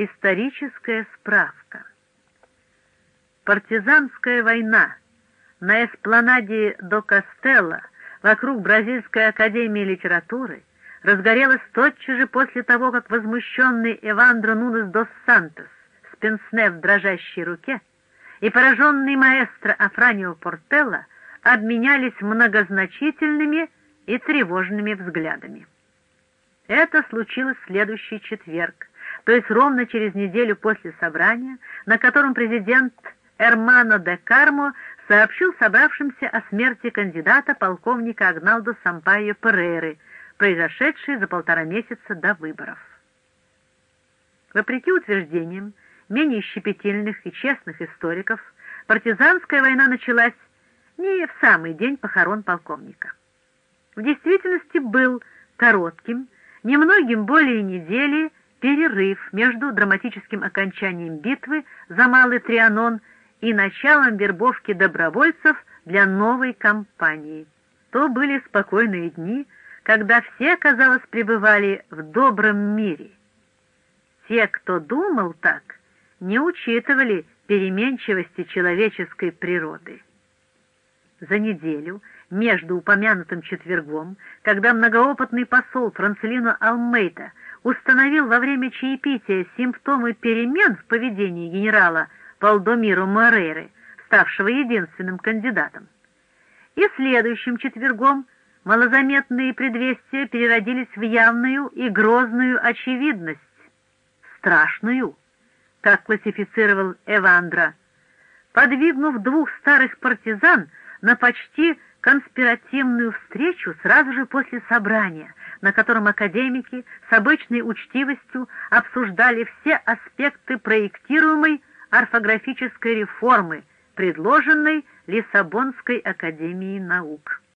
Историческая справка. Партизанская война на эспланаде до Кастелла вокруг Бразильской академии литературы разгорелась тотчас же после того, как возмущенный Эвандро Нунес дос Сантос с пенсне в дрожащей руке и пораженный маэстро Афранио Портелло обменялись многозначительными и тревожными взглядами. Это случилось в следующий четверг, то есть ровно через неделю после собрания, на котором президент Эрмано де Кармо сообщил собравшимся о смерти кандидата полковника Агналдо Сампайо Перейры, произошедшей за полтора месяца до выборов. Вопреки утверждениям менее щепетильных и честных историков, партизанская война началась не в самый день похорон полковника. В действительности был коротким, немногим более недели, перерыв между драматическим окончанием битвы за Малый Трианон и началом вербовки добровольцев для новой кампании. То были спокойные дни, когда все, казалось, пребывали в добром мире. Те, кто думал так, не учитывали переменчивости человеческой природы. За неделю между упомянутым четвергом, когда многоопытный посол Францелино Алмейта установил во время чаепития симптомы перемен в поведении генерала Валдомиро Морейры, ставшего единственным кандидатом. И следующим четвергом малозаметные предвестия переродились в явную и грозную очевидность, страшную, как классифицировал Эвандра, подвигнув двух старых партизан на почти конспиративную встречу сразу же после собрания, на котором академики с обычной учтивостью обсуждали все аспекты проектируемой орфографической реформы, предложенной Лиссабонской академией наук.